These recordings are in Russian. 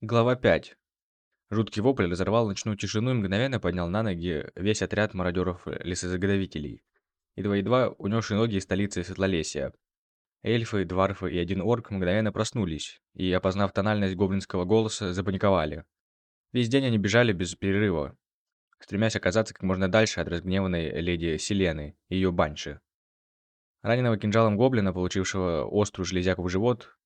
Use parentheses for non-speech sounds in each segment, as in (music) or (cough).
Глава 5. Жуткий вопль разорвал ночную тишину и мгновенно поднял на ноги весь отряд мародеров-лесозаготовителей, едва-едва унесшие ноги из столицы Светлолесия. Эльфы, дварфы и один орк мгновенно проснулись и, опознав тональность гоблинского голоса, запаниковали. Весь день они бежали без перерыва, стремясь оказаться как можно дальше от разгневанной леди Селены и ее банши. Раненого кинжалом гоблина, получившего острую железяку в живот,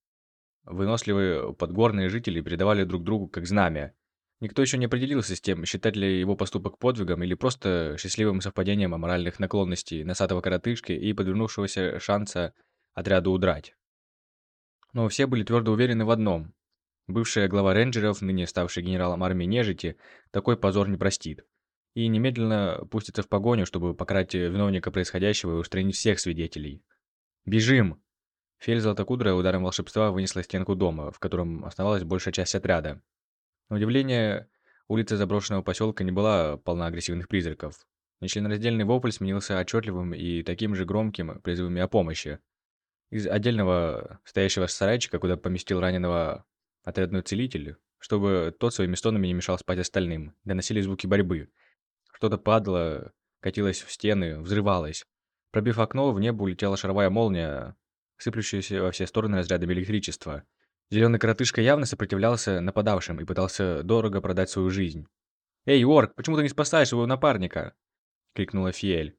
Выносливые подгорные жители передавали друг другу как знамя. Никто еще не определился с тем, считать ли его поступок подвигом или просто счастливым совпадением аморальных наклонностей носатого коротышки и подвернувшегося шанса отряду удрать. Но все были твердо уверены в одном. Бывшая глава рейнджеров, ныне ставший генералом армии нежити, такой позор не простит. И немедленно пустится в погоню, чтобы покарать виновника происходящего и устранить всех свидетелей. «Бежим!» Фель Златокудрая ударом волшебства вынесла стенку дома, в котором оставалась большая часть отряда. На удивление, улица заброшенного поселка не была полна агрессивных призраков. Нечленораздельный вопль сменился отчетливым и таким же громким призывами о помощи. Из отдельного стоящего сарайчика, куда поместил раненого отрядной целитель, чтобы тот своими стонами не мешал спать остальным, доносили звуки борьбы. Что-то падало, катилось в стены, взрывалось. Пробив окно, в небо улетела шаровая молния, сыплющиеся во все стороны разрядами электричества. Зеленый коротышка явно сопротивлялся нападавшим и пытался дорого продать свою жизнь. «Эй, Орк, почему ты не спасаешь своего напарника?» — крикнула Фиэль.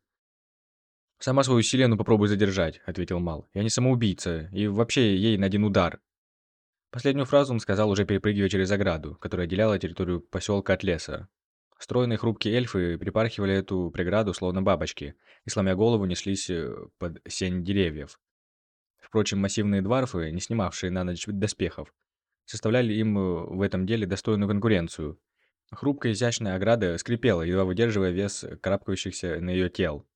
«Сама свою Селену попробуй задержать», — ответил Мал. «Я не самоубийца, и вообще ей на один удар». Последнюю фразу он сказал, уже перепрыгивая через ограду, которая отделяла территорию поселка от леса. Стройные хрупкие эльфы припархивали эту преграду, словно бабочки, и, сломя голову, неслись э, под сень деревьев. Впрочем, массивные дварфы, не снимавшие на ночь доспехов, составляли им э, в этом деле достойную конкуренцию. Хрупкая изящная ограда скрипела, едва выдерживая вес карабкающихся на ее тел.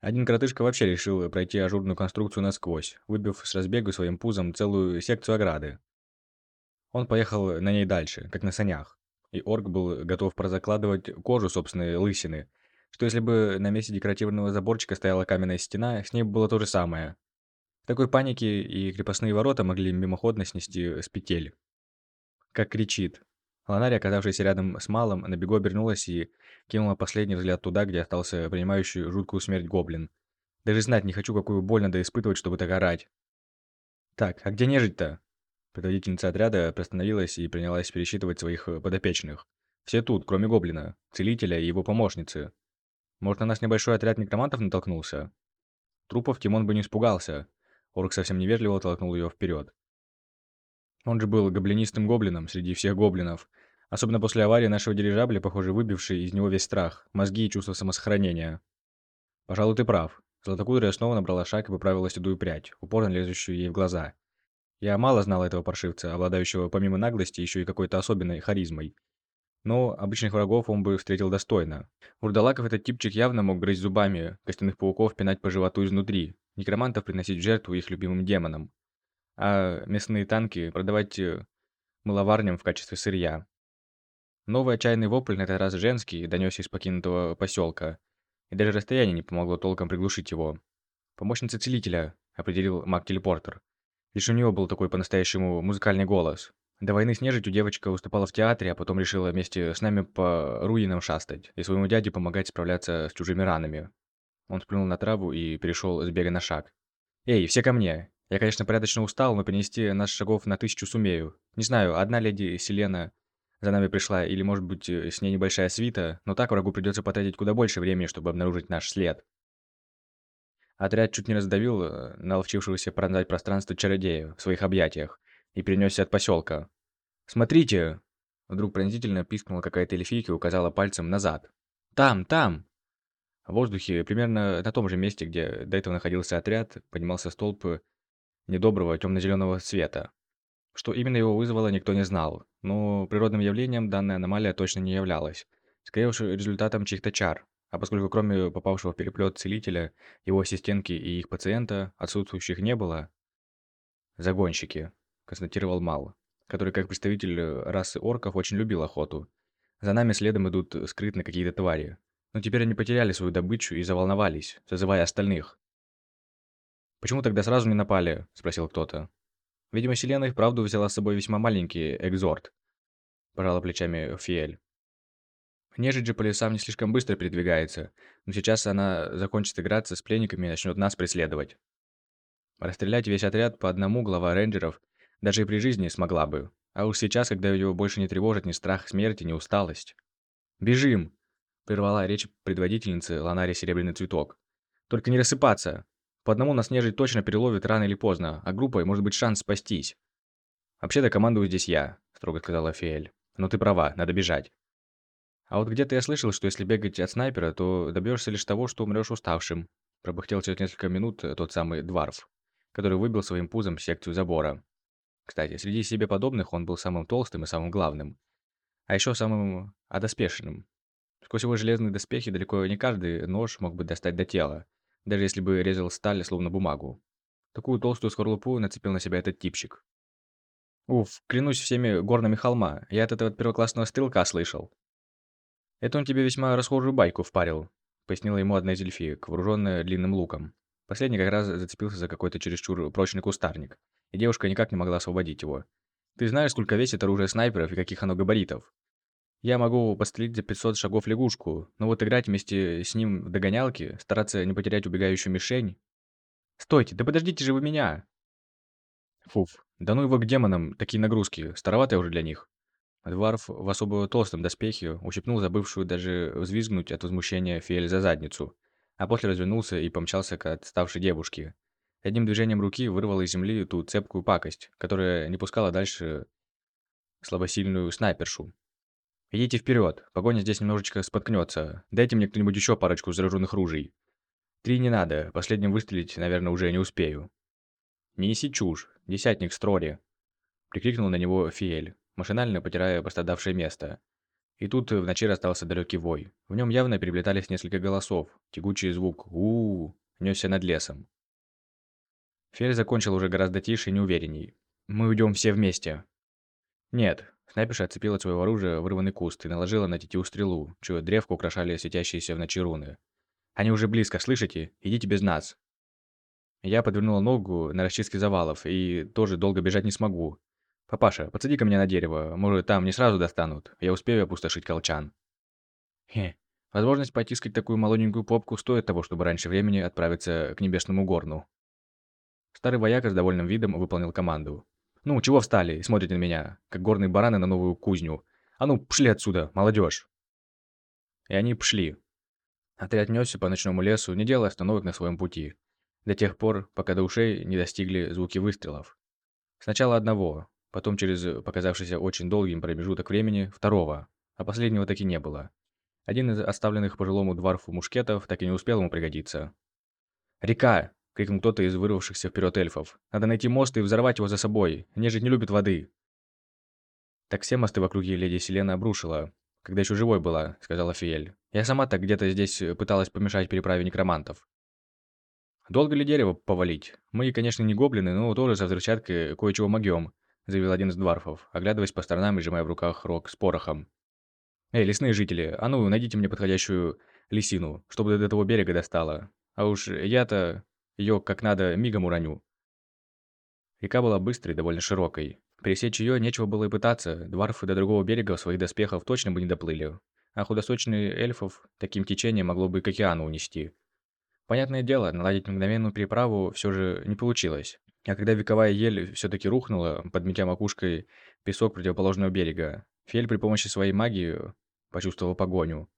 Один коротышка вообще решил пройти ажурную конструкцию насквозь, выбив с разбегу своим пузом целую секцию ограды. Он поехал на ней дальше, как на санях, и орк был готов прозакладывать кожу собственной лысины, что если бы на месте декоративного заборчика стояла каменная стена, с ней было то же самое. В такой панике и крепостные ворота могли мимоходно снести с петель. Как кричит. Ланари, оказавшаяся рядом с Малом, на бегу обернулась и кинула последний взгляд туда, где остался принимающий жуткую смерть гоблин. Даже знать не хочу, какую боль надо испытывать, чтобы так орать. «Так, а где нежить-то?» Предводительница отряда приостановилась и принялась пересчитывать своих подопечных. Все тут, кроме гоблина, целителя и его помощницы. Может, на нас небольшой отряд некромантов натолкнулся? Трупов Тимон бы не испугался, Орк совсем невежливо толкнул ее вперед. Он же был гоблинистым гоблином среди всех гоблинов. Особенно после аварии нашего дирижабля, похоже, выбивший из него весь страх, мозги и чувство самосохранения. Пожалуй, ты прав. Златокудрая снова набрала шаг и поправила седую прядь, упорно лезущую ей в глаза. Я мало знал этого паршивца, обладающего помимо наглости еще и какой-то особенной харизмой. Но обычных врагов он бы встретил достойно. Вурдалаков этот типчик явно мог грызть зубами, костяных пауков пинать по животу изнутри, некромантов приносить в жертву их любимым демонам, а мясные танки продавать э, мыловарням в качестве сырья. Новый отчаянный вопль, на этот раз женский, донесся из покинутого поселка, и даже расстояние не помогло толком приглушить его. «Помощница целителя», — определил маг-телепортер. Лишь у него был такой по-настоящему музыкальный голос. До войны с нежитью девочка выступала в театре, а потом решила вместе с нами по руинам шастать и своему дяде помогать справляться с чужими ранами. Он сплюнул на траву и перешел с бега на шаг. «Эй, все ко мне! Я, конечно, порядочно устал, но принести нас шагов на тысячу сумею. Не знаю, одна леди Селена за нами пришла, или, может быть, с ней небольшая свита, но так врагу придется потратить куда больше времени, чтобы обнаружить наш след». Отряд чуть не раздавил э, наловчившегося пронзать пространство чародея в своих объятиях и перенесся от поселка. «Смотрите!» Вдруг пронзительно пискнула какая-то эльфийка и указала пальцем назад. «Там, там!» В воздухе, примерно на том же месте, где до этого находился отряд, поднимался столб недоброго темно-зеленого цвета. Что именно его вызвало, никто не знал, но природным явлением данная аномалия точно не являлась. Скорее уж результатом чьих-то чар, а поскольку кроме попавшего в переплет целителя, его ассистентки и их пациента, отсутствующих не было, «Загонщики», — констатировал Мал, который, как представитель расы орков, очень любил охоту. «За нами следом идут скрытно какие-то твари. Но теперь они потеряли свою добычу и заволновались, созывая остальных. «Почему тогда сразу не напали?» – спросил кто-то. Видимо, Селена и вправду взяла с собой весьма маленький экзорт. – пожала плечами Фиэль. Нежить же по лесам не слишком быстро передвигается, но сейчас она закончит играться с пленниками и начнет нас преследовать. Расстрелять весь отряд по одному глава рейнджеров даже и при жизни смогла бы. А уж сейчас, когда его больше не тревожит ни страх смерти, ни усталость. «Бежим!» – прервала речь предводительницы Ланари Серебряный Цветок. «Только не рассыпаться! По одному нас нежить точно переловит рано или поздно, а группой может быть шанс спастись». «Вообще-то командую здесь я», – строго сказала Фиэль. «Но ты права, надо бежать». «А вот где-то я слышал, что если бегать от снайпера, то добьешься лишь того, что умрешь уставшим», – пробухтел через несколько минут тот самый Дварф, который выбил своим пузом секцию забора. Кстати, среди себе подобных он был самым толстым и самым главным. А еще самым одоспешенным. Сквозь его железные доспехи далеко не каждый нож мог бы достать до тела, даже если бы резал сталь словно бумагу. Такую толстую скорлупу нацепил на себя этот типчик. Уф, клянусь всеми горными холма, я от этого первоклассного стрелка слышал. Это он тебе весьма расхожую байку впарил, пояснила ему одна из эльфиек, вооруженная длинным луком. Последний как раз зацепился за какой-то чересчур прочный кустарник, и девушка никак не могла освободить его. «Ты знаешь, сколько весит оружие снайперов и каких оно габаритов? Я могу пострелить за 500 шагов лягушку, но вот играть вместе с ним в догонялки, стараться не потерять убегающую мишень... Стойте, да подождите же вы меня! Фуф, да ну его к демонам, такие нагрузки, староватые уже для них. Дварф в особо толстом доспехе ущипнул забывшую даже взвизгнуть от возмущения Фиэль за задницу, а после развернулся и помчался к отставшей девушке, Одним движением руки вырвал из земли ту цепкую пакость, которая не пускала дальше слабосильную снайпершу. «Идите вперед, погоня здесь немножечко споткнется. Дайте мне кто-нибудь еще парочку зараженных ружей. Три не надо, последним выстрелить, наверное, уже не успею». «Не неси чушь, десятник Строри!» Прикрикнул на него Фиэль, машинально потирая пострадавшее место. И тут в ночи расстался далекий вой. В нем явно переплетались несколько голосов. Тягучий звук у, -у, -у несся над лесом. Фель закончил уже гораздо тише и неуверенней. «Мы уйдем все вместе». «Нет». Снайперша отцепила от своего оружия вырванный куст и наложила на тетиву стрелу, чью древку украшали светящиеся в ночи руны. «Они уже близко, слышите? Идите без нас». Я подвернула ногу на расчистке завалов и тоже долго бежать не смогу. «Папаша, подсади-ка меня на дерево, может, там не сразу достанут, я успею опустошить колчан». Хе, возможность потискать такую молоденькую попку стоит того, чтобы раньше времени отправиться к небесному горну. Старый вояка с довольным видом выполнил команду. «Ну, чего встали и смотрите на меня, как горные бараны на новую кузню? А ну, пшли отсюда, молодежь!» И они пшли. Отряд несся по ночному лесу, не делая остановок на своем пути. До тех пор, пока до ушей не достигли звуки выстрелов. Сначала одного, потом через показавшийся очень долгим промежуток времени второго, а последнего так и не было. Один из оставленных пожилому дворфу мушкетов так и не успел ему пригодиться. «Река!» — крикнул кто-то из вырвавшихся вперед эльфов. «Надо найти мост и взорвать его за собой. Нежить не любит воды». «Так все мосты в округе леди Селена обрушила, когда еще живой была», — сказала Фиэль. «Я сама так где-то здесь пыталась помешать переправе некромантов». «Долго ли дерево повалить? Мы, конечно, не гоблины, но тоже со взрывчаткой кое-чего могем», — заявил один из дварфов, оглядываясь по сторонам и сжимая в руках рог с порохом. «Эй, лесные жители, а ну, найдите мне подходящую лисину, чтобы до этого берега достала. А уж я-то ее как надо мигом уроню. Река была быстрой, довольно широкой. Пересечь ее нечего было и пытаться, дварфы до другого берега своих доспехов точно бы не доплыли. А худосочные эльфов таким течением могло бы к океану унести. Понятное дело, наладить мгновенную переправу все же не получилось. А когда вековая ель все-таки рухнула, подметя макушкой песок противоположного берега, Фель при помощи своей магии почувствовал погоню.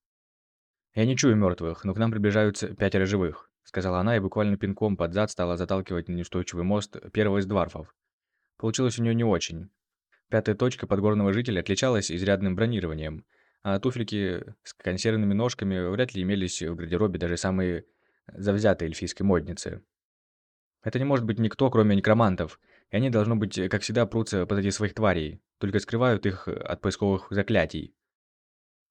«Я не чую мертвых, но к нам приближаются пятеро живых сказала она и буквально пинком под зад стала заталкивать на неустойчивый мост первого из дварфов. Получилось у нее не очень. Пятая точка подгорного жителя отличалась изрядным бронированием, а туфельки с консервными ножками вряд ли имелись в гардеробе даже самые завзятые эльфийской модницы. Это не может быть никто, кроме некромантов, и они, должно быть, как всегда, прутся позади своих тварей, только скрывают их от поисковых заклятий.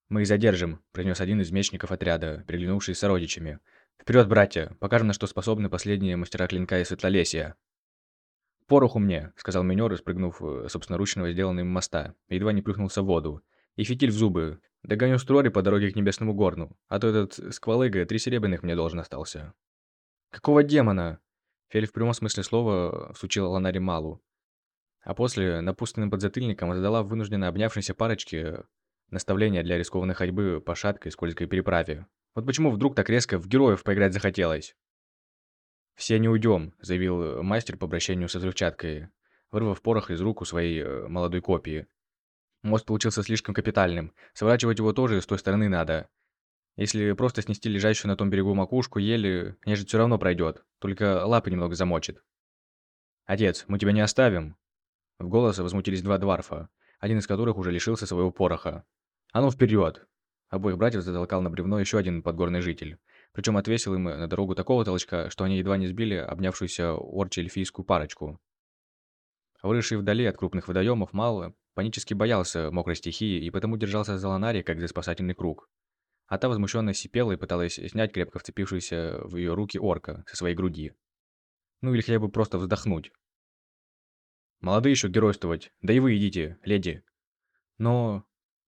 «Мы их задержим», — произнес один из мечников отряда, приглянувший с сородичами, Вперед, братья, покажем, на что способны последние мастера клинка и светлолесья. «Пороху мне», — сказал минер, спрыгнув э, собственноручного сделанного моста, едва не плюхнулся в воду. «И фитиль в зубы. Догоню Строри по дороге к Небесному Горну, а то этот сквалыга три серебряных мне должен остался». «Какого демона?» Фель в прямом смысле слова всучила Ланаре Малу. А после напутственным подзатыльником задала вынужденно обнявшейся парочке наставления для рискованной ходьбы по шаткой скользкой переправе. Вот почему вдруг так резко в героев поиграть захотелось? «Все не уйдем», — заявил мастер по обращению со взрывчаткой, вырвав порох из рук у своей э, молодой копии. Мост получился слишком капитальным. Сворачивать его тоже с той стороны надо. Если просто снести лежащую на том берегу макушку ели, нежить все равно пройдет, только лапы немного замочит. «Отец, мы тебя не оставим!» В голос возмутились два дварфа, один из которых уже лишился своего пороха. «А ну вперед! Обоих братьев затолкал на бревно еще один подгорный житель. Причем отвесил им на дорогу такого толчка, что они едва не сбили обнявшуюся орче-эльфийскую парочку. Выросший вдали от крупных водоемов, мало панически боялся мокрой стихии и потому держался за Ланари, как за спасательный круг. А та возмущенно сипела и пыталась снять крепко вцепившуюся в ее руки орка со своей груди. Ну или хотя бы просто вздохнуть. «Молодые еще геройствовать, да и вы идите, леди». Но...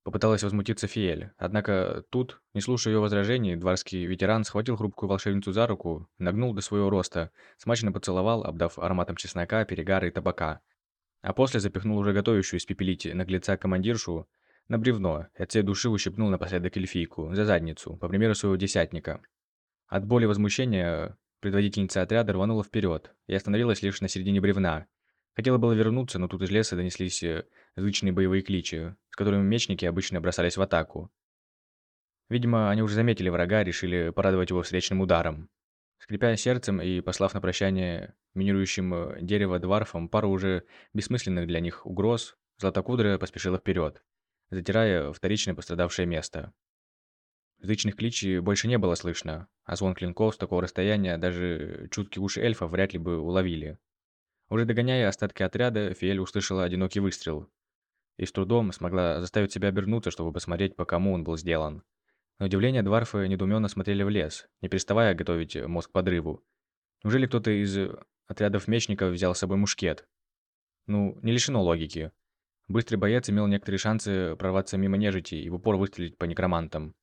Попыталась возмутиться Фиэль, однако тут, не слушая ее возражений, дворский ветеран схватил хрупкую волшебницу за руку, нагнул до своего роста, смачно поцеловал, обдав ароматом чеснока, перегара и табака, а после запихнул уже готовящую испепелить наглеца командиршу на бревно и от всей души ущипнул напоследок эльфийку за задницу, по примеру своего десятника. От боли возмущения предводительница отряда рванула вперед и остановилась лишь на середине бревна. Хотела было вернуться, но тут из леса донеслись э, зычные боевые кличи, с которыми мечники обычно бросались в атаку. Видимо, они уже заметили врага, решили порадовать его встречным ударом. Скрипя сердцем и послав на прощание минирующим э, дерево дварфам пару уже бессмысленных для них угроз, Златокудрая поспешила вперед, затирая вторичное пострадавшее место. Зычных кличей больше не было слышно, а звон клинков с такого расстояния даже чуткие уши эльфа вряд ли бы уловили. Уже догоняя остатки отряда, Фиэль услышала одинокий выстрел. И с трудом смогла заставить себя обернуться, чтобы посмотреть, по кому он был сделан. На удивление дварфы недоуменно смотрели в лес, не переставая готовить мозг подрыву. Неужели кто-то из отрядов мечников взял с собой мушкет? Ну, не лишено логики. Быстрый боец имел некоторые шансы прорваться мимо нежити и в упор выстрелить по некромантам.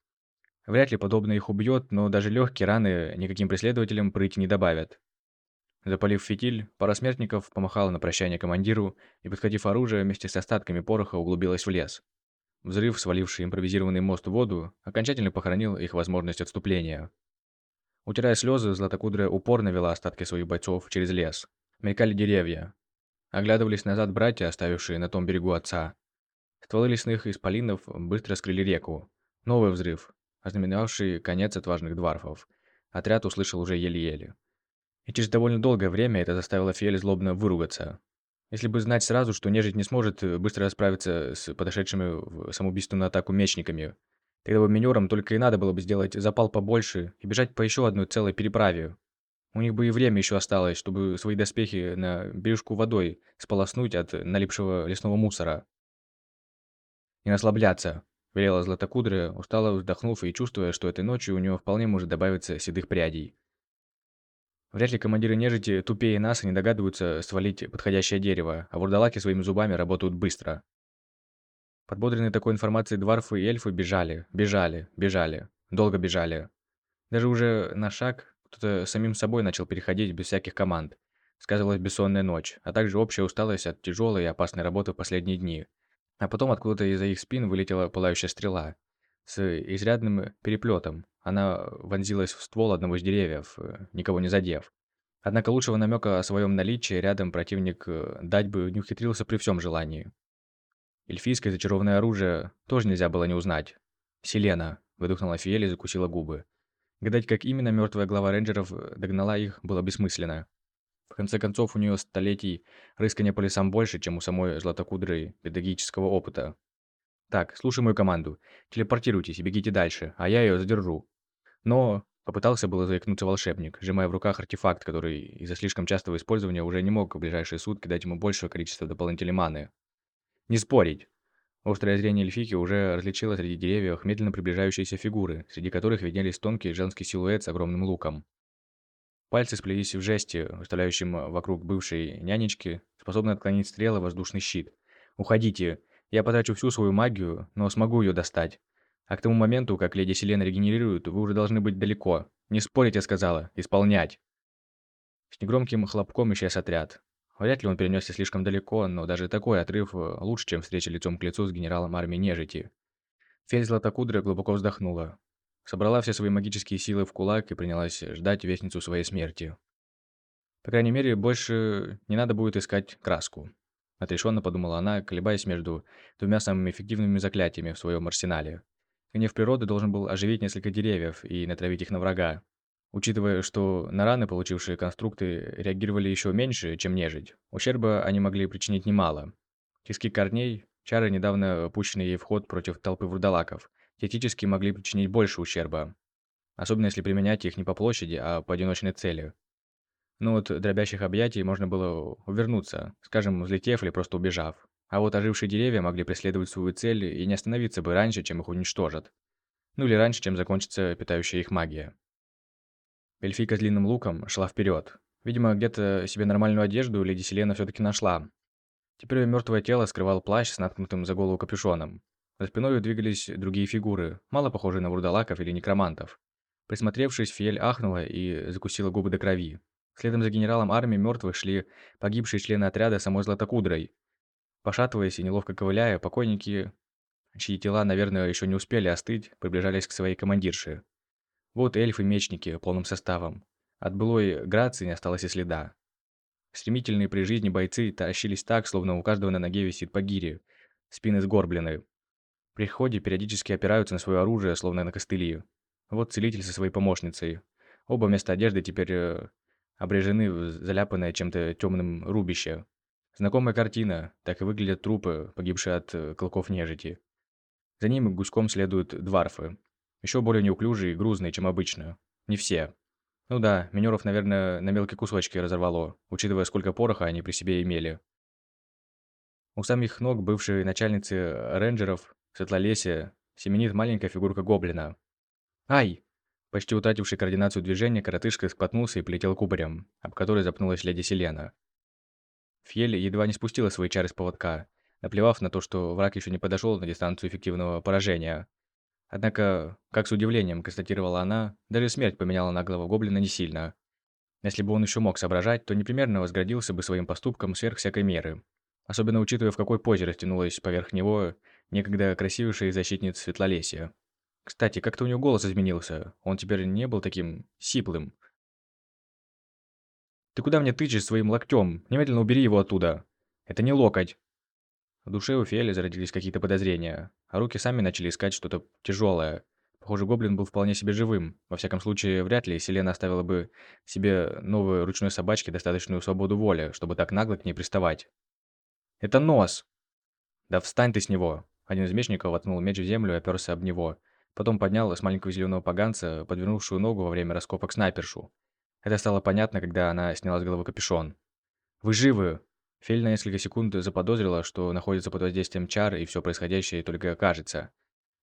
Вряд ли подобное их убьет, но даже легкие раны никаким преследователям прыти не добавят. Запалив фитиль, пара смертников помахала на прощание командиру и, подхватив оружие, вместе с остатками пороха углубилась в лес. Взрыв, сваливший импровизированный мост в воду, окончательно похоронил их возможность отступления. Утирая слезы, Златокудрая упорно вела остатки своих бойцов через лес. Мелькали деревья. Оглядывались назад братья, оставившие на том берегу отца. Стволы лесных исполинов быстро скрыли реку. Новый взрыв, ознаменовавший конец отважных дварфов. Отряд услышал уже еле-еле. И через довольно долгое время это заставило Фиэль злобно выругаться. Если бы знать сразу, что нежить не сможет э, быстро расправиться с подошедшими в самоубийственную атаку мечниками, тогда бы минерам только и надо было бы сделать запал побольше и бежать по еще одной целой переправе. У них бы и время еще осталось, чтобы свои доспехи на бережку водой сполоснуть от налипшего лесного мусора. «Не расслабляться», – велела Златокудрая, устало вздохнув и чувствуя, что этой ночью у нее вполне может добавиться седых прядей. Вряд ли командиры нежити тупее нас и не догадываются свалить подходящее дерево, а вурдалаки своими зубами работают быстро. Подбодренные такой информацией дварфы и эльфы бежали, бежали, бежали, долго бежали. Даже уже на шаг кто-то самим собой начал переходить без всяких команд. Сказывалась бессонная ночь, а также общая усталость от тяжелой и опасной работы в последние дни. А потом откуда-то из-за их спин вылетела пылающая стрела. С изрядным переплетом, она вонзилась в ствол одного из деревьев, э, никого не задев. Однако лучшего намека о своем наличии рядом противник э, дать бы не ухитрился при всем желании. Эльфийское зачарованное оружие тоже нельзя было не узнать. «Селена», — выдохнула Фиэль и закусила губы. Гадать, как именно мертвая глава рейнджеров э, догнала их, было бессмысленно. В конце концов, у нее столетий рыскания по лесам больше, чем у самой златокудрой педагогического опыта. «Так, слушай мою команду. Телепортируйтесь и бегите дальше, а я ее задержу. Но попытался было заикнуться волшебник, сжимая в руках артефакт, который из-за слишком частого использования уже не мог в ближайшие сутки дать ему большего количества дополнительной маны. Не спорить. Острое зрение эльфики уже различило среди деревьев медленно приближающиеся фигуры, среди которых виднелись тонкий женский силуэт с огромным луком. Пальцы сплелись в жесте, выставляющем вокруг бывшей нянечки, способной отклонить стрелы воздушный щит. «Уходите! Я потрачу всю свою магию, но смогу ее достать. А к тому моменту, как леди Селена регенерирует, вы уже должны быть далеко. Не спорить, я сказала. Исполнять. С негромким хлопком исчез отряд. Вряд ли он перенесся слишком далеко, но даже такой отрыв э, лучше, чем встреча лицом к лицу с генералом армии нежити. Фель Златокудрая глубоко вздохнула. Собрала все свои магические силы в кулак и принялась ждать вестницу своей смерти. По крайней мере, больше не надо будет искать краску. Отрешенно подумала она, колебаясь между двумя самыми эффективными заклятиями в своем арсенале. Гнев природы должен был оживить несколько деревьев и натравить их на врага. Учитывая, что на раны, получившие конструкты, реагировали еще меньше, чем нежить, ущерба они могли причинить немало. Тиски корней, чары, недавно пущенные ей в ход против толпы вурдалаков, теоретически могли причинить больше ущерба. Особенно если применять их не по площади, а по одиночной цели. Но от дробящих объятий можно было увернуться, скажем, взлетев или просто убежав. А вот ожившие деревья могли преследовать свою цель и не остановиться бы раньше, чем их уничтожат. Ну или раньше, чем закончится питающая их магия. Эльфийка с длинным луком шла вперед. Видимо, где-то себе нормальную одежду леди Селена все-таки нашла. Теперь мертвое тело скрывал плащ с наткнутым за голову капюшоном. За спиной двигались другие фигуры, мало похожие на вурдалаков или некромантов. Присмотревшись, Фиэль ахнула и закусила губы до крови. Следом за генералом армии мертвых шли погибшие члены отряда самой Златокудрой. Пошатываясь и неловко ковыляя, покойники, чьи тела, наверное, еще не успели остыть, приближались к своей командирше. Вот эльфы-мечники полным составом. От былой грации не осталось и следа. Стремительные при жизни бойцы тащились так, словно у каждого на ноге висит по гире, спины сгорблены. При ходе периодически опираются на свое оружие, словно на костыли. Вот целитель со своей помощницей. Оба вместо одежды теперь э, обрежены в заляпанное чем-то темным рубище. Знакомая картина, так и выглядят трупы, погибшие от э, клыков нежити. За ними гуськом следуют дварфы. Еще более неуклюжие и грузные, чем обычно. Не все. Ну да, минеров, наверное, на мелкие кусочки разорвало, учитывая, сколько пороха они при себе имели. У самих ног бывшей начальницы рейнджеров Светлолесия семенит маленькая фигурка гоблина. «Ай!» Почти утративший координацию движения, коротышка споткнулся и полетел кубарем, об который запнулась леди Селена. Фьель едва не спустила свои чары с поводка, наплевав на то, что враг еще не подошел на дистанцию эффективного поражения. Однако, как с удивлением констатировала она, даже смерть поменяла наглого гоблина не сильно. Если бы он еще мог соображать, то непременно возградился бы своим поступком сверх всякой меры. Особенно учитывая, в какой позе растянулась поверх него некогда красивейшая защитница Светлолесия. Кстати, как-то у него голос изменился. Он теперь не был таким сиплым. «Ты куда мне тычешь своим локтем? Немедленно убери его оттуда!» «Это не локоть!» В душе у Фиэли зародились какие-то подозрения, а руки сами начали искать что-то тяжелое. Похоже, гоблин был вполне себе живым. Во всяком случае, вряд ли Селена оставила бы себе новой ручной собачке достаточную свободу воли, чтобы так нагло к ней приставать. «Это нос!» «Да встань ты с него!» Один из мечников воткнул меч в землю и оперся об него. Потом поднял с маленького зеленого поганца, подвернувшую ногу во время раскопок снайпершу. Это стало понятно, когда она сняла с головы капюшон. «Вы живы!» Фель на несколько секунд заподозрила, что находится под воздействием чар, и все происходящее только кажется.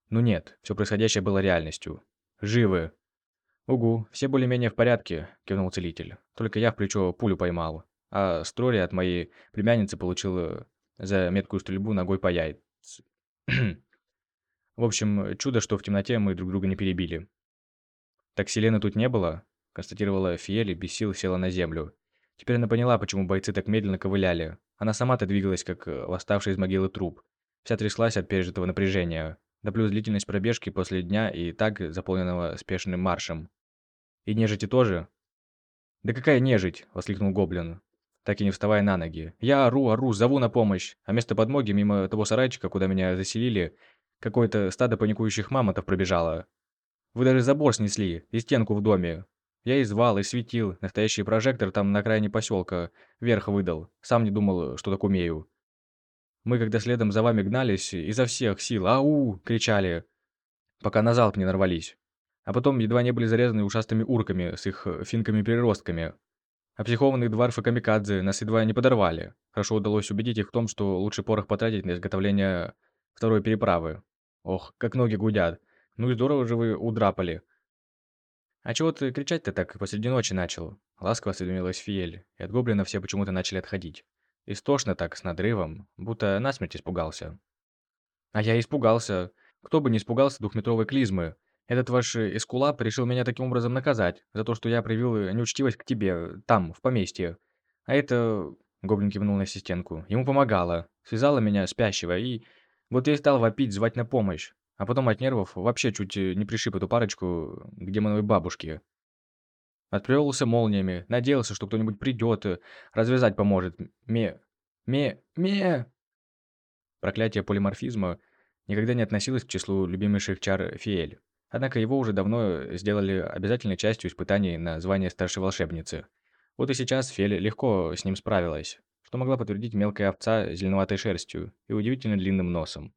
Ну нет, все происходящее было реальностью. «Живы!» «Угу, все более-менее в порядке», – кивнул целитель. «Только я в плечо пулю поймал, а Строри от моей племянницы получил э, за меткую стрельбу ногой по яйц. (clears throat) В общем, чудо, что в темноте мы друг друга не перебили. «Так Селены тут не было?» – констатировала Фиели, без сил села на землю. Теперь она поняла, почему бойцы так медленно ковыляли. Она сама-то двигалась, как э, восставший из могилы труп. Вся тряслась от пережитого напряжения. Да плюс длительность пробежки после дня и так заполненного спешным маршем. «И нежити тоже?» «Да какая нежить?» – воскликнул Гоблин, так и не вставая на ноги. «Я ору, ору, зову на помощь, а вместо подмоги мимо того сарайчика, куда меня заселили, Какое-то стадо паникующих мамонтов пробежало. Вы даже забор снесли и стенку в доме. Я и звал, и светил. Настоящий прожектор там на окраине поселка. Вверх выдал. Сам не думал, что так умею. Мы, когда следом за вами гнались, изо всех сил «Ау!» кричали, пока на залп не нарвались. А потом едва не были зарезаны ушастыми урками с их финками-переростками. А психованных дварф и камикадзе нас едва не подорвали. Хорошо удалось убедить их в том, что лучше порох потратить на изготовление второй переправы. Ох, как ноги гудят. Ну и здорово же вы удрапали. А чего ты кричать-то так посреди ночи начал? Ласково осведомилась Фиель, и от гоблина все почему-то начали отходить. Истошно так, с надрывом, будто насмерть испугался. А я испугался. Кто бы не испугался двухметровой клизмы. Этот ваш эскулап решил меня таким образом наказать, за то, что я проявил неучтивость к тебе, там, в поместье. А это... Гоблин кивнул на ассистентку. Ему помогала. Связала меня, спящего, и... Вот я и стал вопить, звать на помощь. А потом от нервов вообще чуть э, не пришиб эту парочку к демоновой бабушке. Отплевывался молниями, надеялся, что кто-нибудь придет, э, развязать поможет. Ме... Ме... Ме... Проклятие полиморфизма никогда не относилось к числу любимейших чар Фиэль. Однако его уже давно сделали обязательной частью испытаний на звание старшей волшебницы. Вот и сейчас Фель легко с ним справилась, что могла подтвердить мелкая овца с зеленоватой шерстью и удивительно длинным носом.